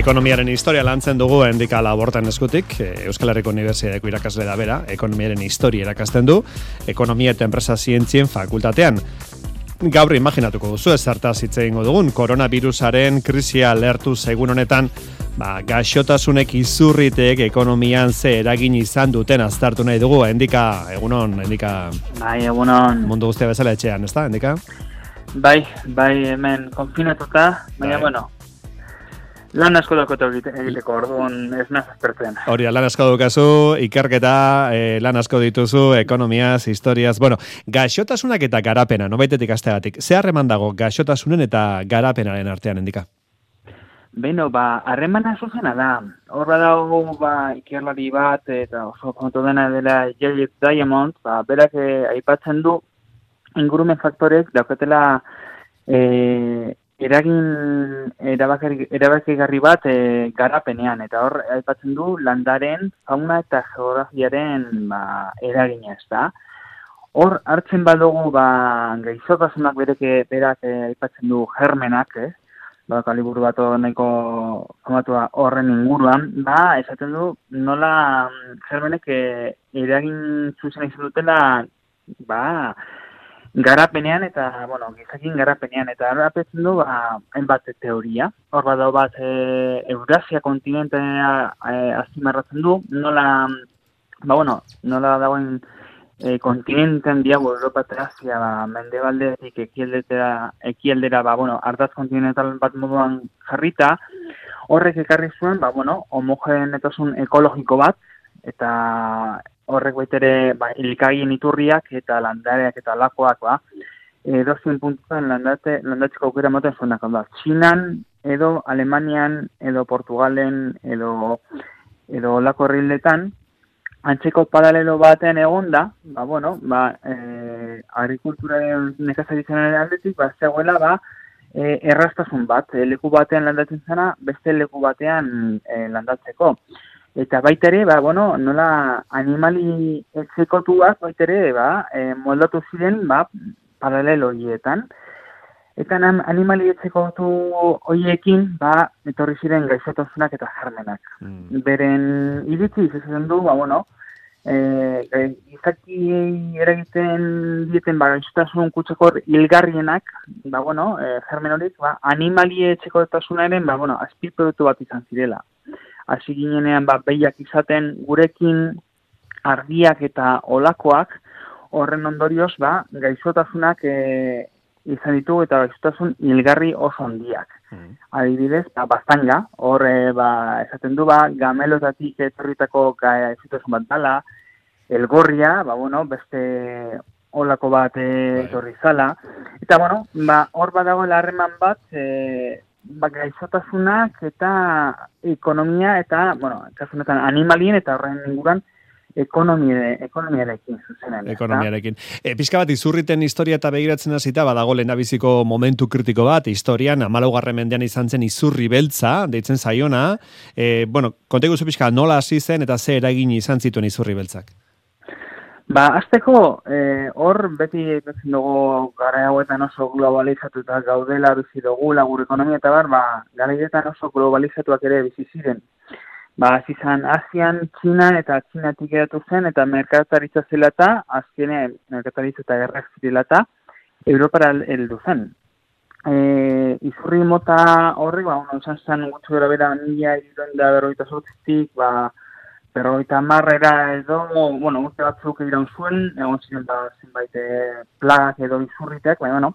Ekonomiaren historia lantzen dugu endika labortan eskutik, e, Euskal Herriko Unibertsiadeko irakasle da bera, ekonomiaren historia irakasten du, ekonomia eta enpresa zientzien fakultatean. Gaur imaginatuko duzu ez hartaz hitz egingo dugun, koronavirusaren krisia lertu segun honetan, ba, gaixotasunek izurritek ekonomian ze eragin izan duten aztertu nahi dugu, endika, egunon, endika... Bai, egunon... Mundu guztia bezala etxean, ez da, endika? Bai, bai, hemen konfinatuta, baina, bai. bueno, Lan asko dakote egiteko, orduan ez naz azpertzen. Hori, lan asko dukazu, ikerketa, eh, lan asko dituzu, ekonomiaz, historiaz. Bueno, gaixotasunak eta garapena, no baitetik astegatik. Ze harreman dago gaixotasunen eta garapenaren artean endika? Beno, ba, harremana zuzena da. Horra dago, ba, ikerlari bat, eta oso kontu dena dela Jelliet Diamond, ba, berak eh, aipatzen du, ingurumen faktorek daukatela eh, eragin erabakigarri bat e, garapenean, eta hor, aipatzen du, landaren, fauna eta geografiaren ba, eragina ez da. Hor, hartzen badugu, ba, gaizotasunak bereke, berak e, aipatzen du germenak, eh? ba, kaliburu bat nahiko famatua horren inguruan, ba, esaten du, nola mm, germenek e, eragin zuzen izan dutela, ba, garapenean eta, bueno, gizakin garapenean. Eta harrapetzen du, ba, hainbat teoria. Hor bat bat e, Eurasia kontinentea e, azimarratzen du, nola, ba, bueno, nola dagoen e, kontinenten diago Europa eta Asia, ba, mende baldeetik ekialdera, ekialdera, ba, bueno, ardaz kontinental bat moduan jarrita, horrek ekarri zuen, ba, bueno, homogen ekologiko bat, eta horrek baitere ba, ilikagien iturriak eta landareak eta lakoak ba. E, dozien puntuan landate, landatzeko aukera moten zuen da. Txinan, edo Alemanian, edo Portugalen, edo, edo lako herrildetan, antzeko paralelo baten egon da, ba, bueno, ba, e, agrikulturaren nekazaritzen aldetik, ba, zegoela, ba, e, errastasun bat, e, leku batean landatzen zena, beste leku batean e, landatzeko. Eta baita ere, ba, bueno, nola animali etzekotuak baita ere, ba, e, moldatu ziren, ba, paralelo horietan. Eta animali etzekotu horiekin, ba, etorri ziren gaixotasunak eta jarmenak. Mm. Beren iritzi izazen du, ba, bueno, e, izaki eragiten dieten, ba, gaixotasun kutsakor hilgarrienak, ba, bueno, e, jarmen horiek, ba, animali etzekotasunaren, ba, bueno, azpilproduktu bat izan zirela hasi ginenean ba, behiak izaten gurekin argiak eta olakoak horren ondorioz ba, gaizotasunak e, izan ditu eta gaizotasun hilgarri oso handiak. Mm. Adibidez, ba, bastanga, hor ba, esaten du ba, gamelotatik etorritako gaizotasun bat dala, elgorria, ba, bueno, beste olako bat etorri zala. Eta, bueno, ba, hor badago harreman bat, e, ba, gaizotasunak eta ekonomia eta, bueno, kasunetan animalien eta horren inguran ekonomia, ekonomiarekin zuzenean. Ekonomiarekin. E, pizka bat, izurriten historia eta begiratzen hasita badago lehendabiziko momentu kritiko bat, historian, amalaugarren mendean izan zen izurri beltza, deitzen zaiona. E, bueno, kontegu zu pizka, nola hasi zen eta ze eragin izan zituen izurri beltzak? Ba, azteko, eh, hor beti etzen dugu gara hauetan oso globalizatu eta gaudela bizi dugu lagur ekonomia eta bar, ba, gara oso globalizatuak ere bizi ziren. Ba, zizan Asian, Txinan eta Txinatik edatu zen eta merkataritza zela eta azkenean merkataritza eta errak zirela eta Europara heldu zen. E, izurri mota horri, ba, uno, esan zen gutxu gara bera nila iruren da berroita sortzitik, ba, berroita marrera edo, bueno, urte batzuk iraun zuen, egon ziren ba, zenbait eh, plagak edo izurritek, baina, bueno,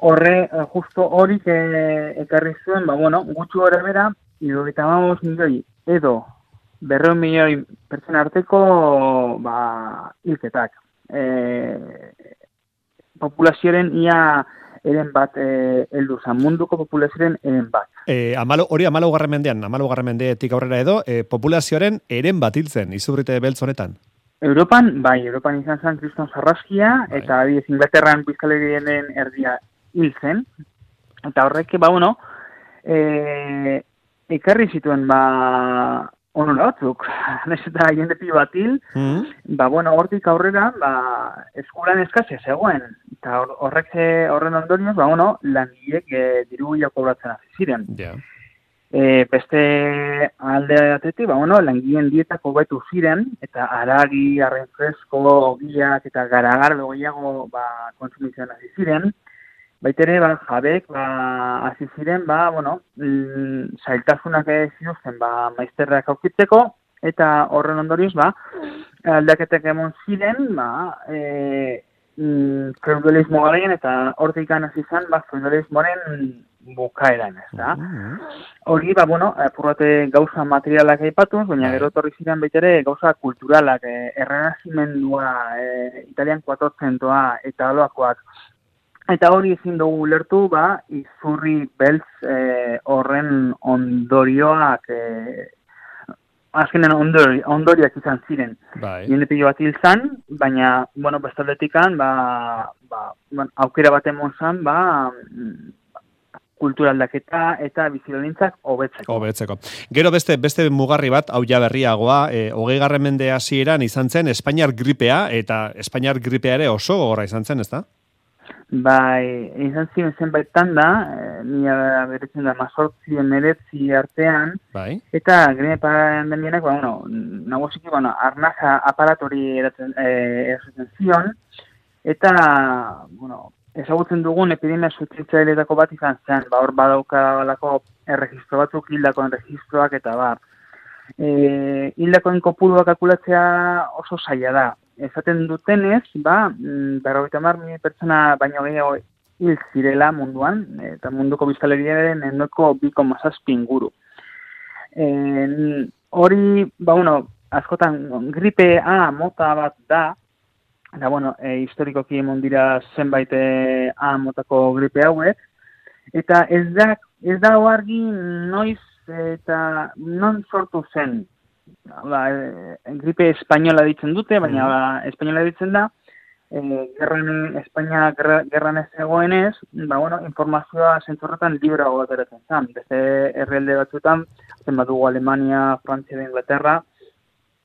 horre, eh, justo hori eh, ekarri zuen, ba, bueno, gutxu gara bera, irurita mamos milioi, edo, berreun milioi pertsona arteko, ba, hilketak. E, populazioaren ia, eren bat e, eldu zan, munduko populazioaren eren bat. E, amalo, hori amalo garren mendean, amalo garren mendeetik aurrera edo, e, populazioaren eren bat hiltzen, izubrite beltz honetan? Europan, bai, Europan izan zen kriston zarraskia, bai. eta abiez Inglaterran bizkalerien erdia hiltzen, eta horrek, ba, bueno, e, ekarri zituen, ba, onura batzuk, nes eta jende pilo batil, mm ba, bueno, hortik aurrera, ba, eskulan eskazia zegoen, eta horrek horren ondorioz, ba, bueno, langilek e, diru jako hasi ziren. Yeah. E, beste alde atetik, ba, bueno, langien dietako betu ziren, eta aragi, arren fresko, ogiak eta garagar gehiago ba, konsumitzen hasi ziren. Baitere, ba, jabek, ba, hasi ziren, ba, bueno, mm, zailtasunak ez zituzten, ba, maizterrak aukitzeko, eta horren ondorioz, ba, aldaketek emon ziren, ba, e, mm, feudalismo garen, eta hortik hasi izan, ba, feudalismoaren bukaeran, ez da? Mm-hmm. Hori, ba, bueno, apurrate gauza materialak aipatuz, baina bai. gero torri ziren baitere gauza kulturalak, eh, errenazimendua, eh, italian kuatorzentoa eta aloakoak. Eta hori ezin dugu lertu, ba, izurri beltz eh, horren ondorioak eh, azkenen ondori, ondoriak izan ziren. Bai. Jende pilo bat hil zan, baina, bueno, bestaldetikan, ba, ba, aukera bat emon zan, ba, kulturaldaketa eta bizilonintzak hobetzeko. Hobetzeko. Gero beste beste mugarri bat, hau ja berriagoa, e, hogei garren mende hasieran izan zen Espainiar gripea, eta Espainiar gripea ere oso gogorra izan zen, ezta? Bai, izan ziren zenbait da, e, nire beretzen da, mazortzi emeretzi artean, bai. eta gripe pandemianak, ba, bueno, nagosiki, bueno, arnaja aparatori eratzen, e, eratzen zion, eta, bueno, ezagutzen dugun epidemia sutritzaileetako bat izan zen, ba, hor badauka balako erregistro batzuk, hildakoen registroak eta bar. E, hildakoen kopuruak kalkulatzea oso zaila da. Ezaten dutenez, ba, mm, berrogeita mar pertsona baino gehiago hil zirela munduan, eta munduko biztalerien endoko biko mazazpin guru. E, hori, ba, bueno, askotan gripe A mota bat da, Eta, bueno, e, historikoki emon dira zenbait e, motako gripe hauek. Eta ez da, ez da argi noiz eta non sortu zen. Ba, e, gripe espainola ditzen dute, baina ba, espainola ditzen da. E, gerran, Espainia gerran ez egoenez, ba, bueno, informazioa zentzorretan libra gogateratzen zen. Beste herrialde batzuetan, zen badugu Alemania, Frantzia da Inglaterra,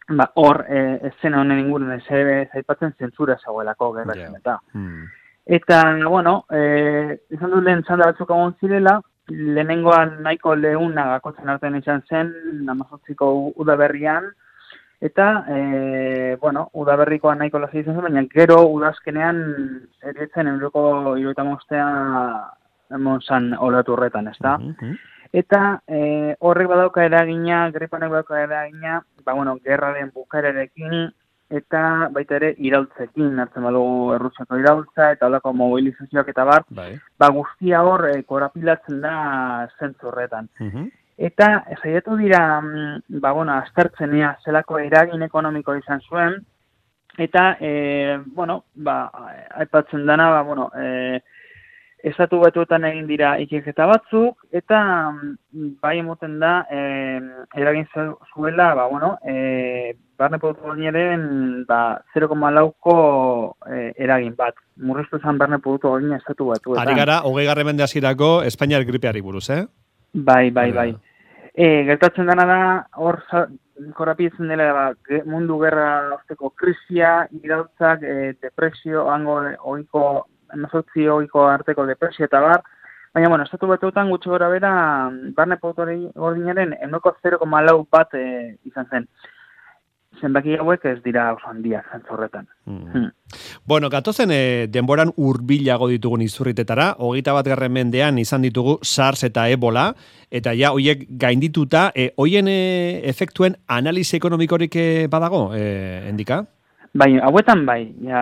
ba, hor, e, ezen honen ingurun ez zaipatzen zentzura zagoelako gerra yeah. eta. Hmm. Eta, bueno, e, izan du lehen txanda batzuk agon zirela, lehenengoan nahiko lehuna gakotzen artean izan zen, namazotziko udaberrian, eta, e, bueno, udaberrikoa nahiko lazi izan zen, baina gero udazkenean erietzen euroko irueta mostea emon zan olatu horretan, ez da? Hmm. Eta e, horrek badauka eragina, grepanek badauka eragina, ba, bueno, gerraren bukarerekin, eta baita ere irautzekin, hartzen badugu errutzako irautza, eta holako mobilizazioak eta bar, bai. ba, guztia hor e, korapilatzen da zentzurretan. Mm Eta, zaitu dira, mm, ba, bueno, astartzenia zelako eragin ekonomiko izan zuen, eta, e, bueno, ba, aipatzen dana, ba, bueno, e, estatu batuetan egin dira ikerketa batzuk, eta mm, bai emoten da, e, eragin zuela, ba, bueno, e, barne produktu ba, 0,lauko e, eragin bat. Murriztu zen barne produktu gordina estatu batuetan. Ari gara, hogei garre mende azirako Espainiar gripeari buruz, eh? Bai, bai, bai. E, gertatzen dena da, hor korapitzen dela ba, mundu gerra osteko krisia, irautzak, e, depresio, hango, oiko emezotzi hogiko arteko depresio eta bar, baina, bueno, estatu batuetan gutxi gora bera, barne pautori gordinaren enoko 0,lau bat e, izan zen. Zenbaki hauek ez dira oso handia zentzorretan. Mm. Hmm. Bueno, gatozen e, denboran urbilago ditugun izurritetara, hogeita bat garren mendean izan ditugu SARS eta Ebola, eta ja, hoiek gaindituta, e, hoien e, efektuen analize ekonomikorik e, badago, e, endika? Bai, hauetan bai, ja,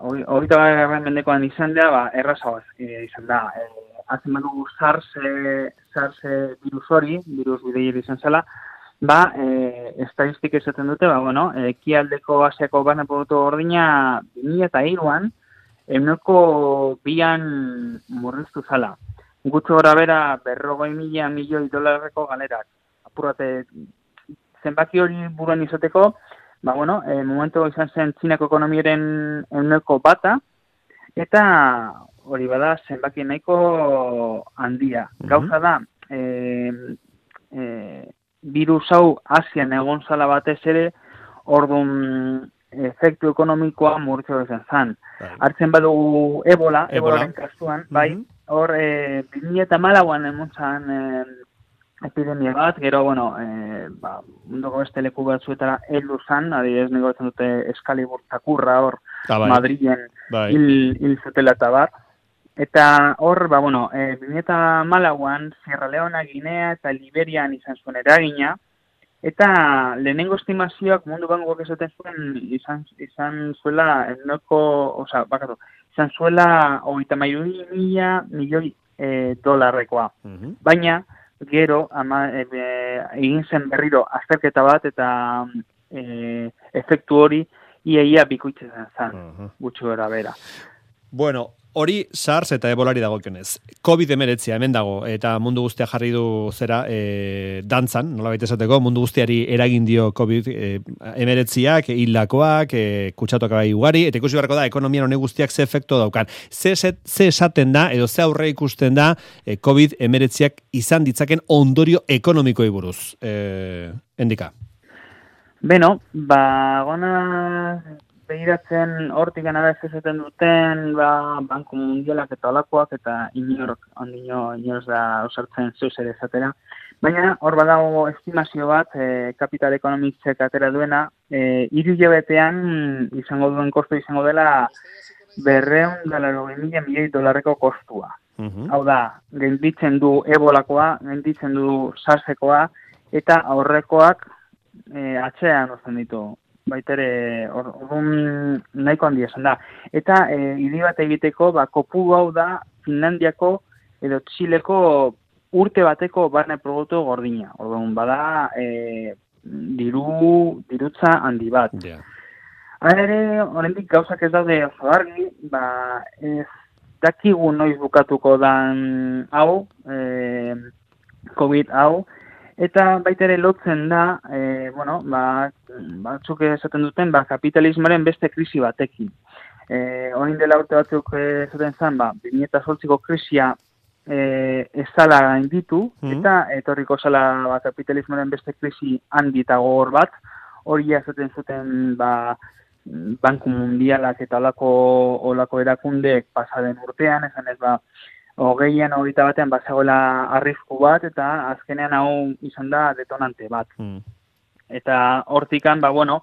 hori eta mendekoan izan da, ba, erraza e, izan da. E, Hazen badu SARS, e, SARS e, virus hori, virus bidei izan zela, ba, e, estadistik esaten dute, ba, bueno, e, kialdeko asiako barne produktu ordina 2000 eta iruan, euneko bian murriztu zala. Gutxo gora bera, berrogoi mila milioi dolarreko galerak. Apurate, zenbaki hori buruan izateko, ba, bueno, e, momentu izan zen txinako ekonomiaren euneko bata, eta hori bada zenbaki nahiko handia. Mhm. Gauza da, e, e, virus hau Asian egon zala batez ere, orduan efektu ekonomikoa murtzo ezen zan. Bai. Artzen badugu ebola, ebola. ebolaren kasuan, bai, mhm. hor, e, 2000 eta malauan emontzan, e, epidemia bat, gero, bueno, e, ba, munduko beste leku batzuetara heldu zan, adibidez nego dute Eskalibur takurra hor, ah, bai. Madrilen bai. hil, hil zutela eta bar. Eta hor, ba, bueno, e, bimeta malauan, Sierra Leona, Guinea eta Liberian izan zuen eragina, eta lehenengo estimazioak mundu bangoak esaten zuen izan, izan zuela, enoko, oza, bakatu, izan zuela, oita mairu mila milioi e, dolarrekoa. Baina, gero ama, e, egin zen berriro azterketa bat eta e, efektu hori iaia bikoitzen zen, uh -huh. gutxu era bera. Bueno, hori SARS eta ebolari dagokionez. COVID-19 hemen dago eta mundu guztia jarri du zera e, dantzan, nola baita esateko, mundu guztiari eragin dio COVID-19ak, e, hilakoak, e, kutsatuak bai ugari, eta ikusi beharko da, ekonomian honi guztiak ze efektu daukan. Ze, ze, ze esaten da, edo ze aurre ikusten da, e, COVID-19ak izan ditzaken ondorio ekonomikoi buruz. E, endika. Beno, ba, gona behiratzen hortik gana ez ezaten duten ba, Banko Mundialak eta olakoak eta inork, ondino inorz da osartzen zeus ere ezatera. Baina hor badago estimazio bat, e, kapital ekonomitzek atera duena, e, iru izango duen kostu izango dela berreun dalaro mila milioi dolarreko kostua. Hau da, genditzen du ebolakoa, genditzen du sarsekoa, eta aurrekoak e, atxean ozen ditu baitere orduan nahiko handia esan da. Eta e, hiri bat egiteko, ba, kopu hau da Finlandiako edo Txileko urte bateko barne produktu gordina. Orduan, bada e, diru, dirutza handi bat. Yeah. ere, horrendik gauzak ez daude oso argi, ba, ez dakigu noiz bukatuko dan hau, e, COVID hau, Eta baita ere lotzen da, e, bueno, ba, batzuk esaten duten, ba, kapitalismoaren beste krisi batekin. E, Horin dela urte batzuk esaten zen, ba, binieta soltziko krisia e, ez zala inditu, mm eta etorriko zala ba, kapitalismoaren beste krisi handita gogor bat, hori esaten zuten, ba, Banku Mundialak eta olako, olako erakundeek pasaden urtean, esan ez ba, hogeian hogeita batean bazagoela arrisku bat eta azkenean hau izan da detonante bat. Mm. Eta hortikan, ba, bueno,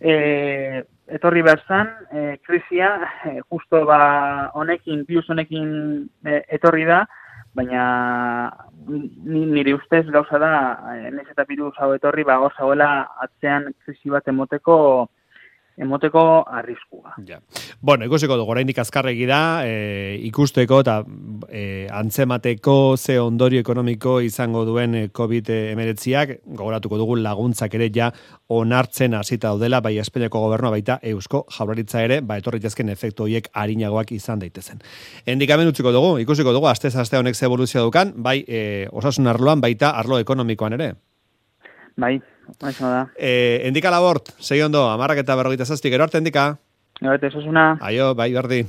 e, etorri berzan, e, krisia, e, justo ba, honekin, bius honekin e, etorri da, baina nire ustez gauza da, e, nez eta biru hau etorri, ba, gozagoela atzean krisi bat emoteko, emoteko arriskua. Ja. Bueno, ikusiko dugu, oraindik azkarregi da, e, ikusteko eta e, antzemateko ze ondorio ekonomiko izango duen e, COVID-19ak, gogoratuko dugu laguntzak ere ja onartzen hasita daudela, bai Espainiako gobernua baita Eusko Jaurlaritza ere, ba etorri jazken efektu horiek arinagoak izan daitezen. Endikamen utziko dugu, ikusiko dugu, astez aste honek ze evoluzio dukan, bai e, osasun arloan baita arlo ekonomikoan ere. Bai, Eso da. Eh, endika labort, segi ondo, amarrak eta berrogeita zaztik, gero arte endika? Gero arte, una. Aio, bai, berdi.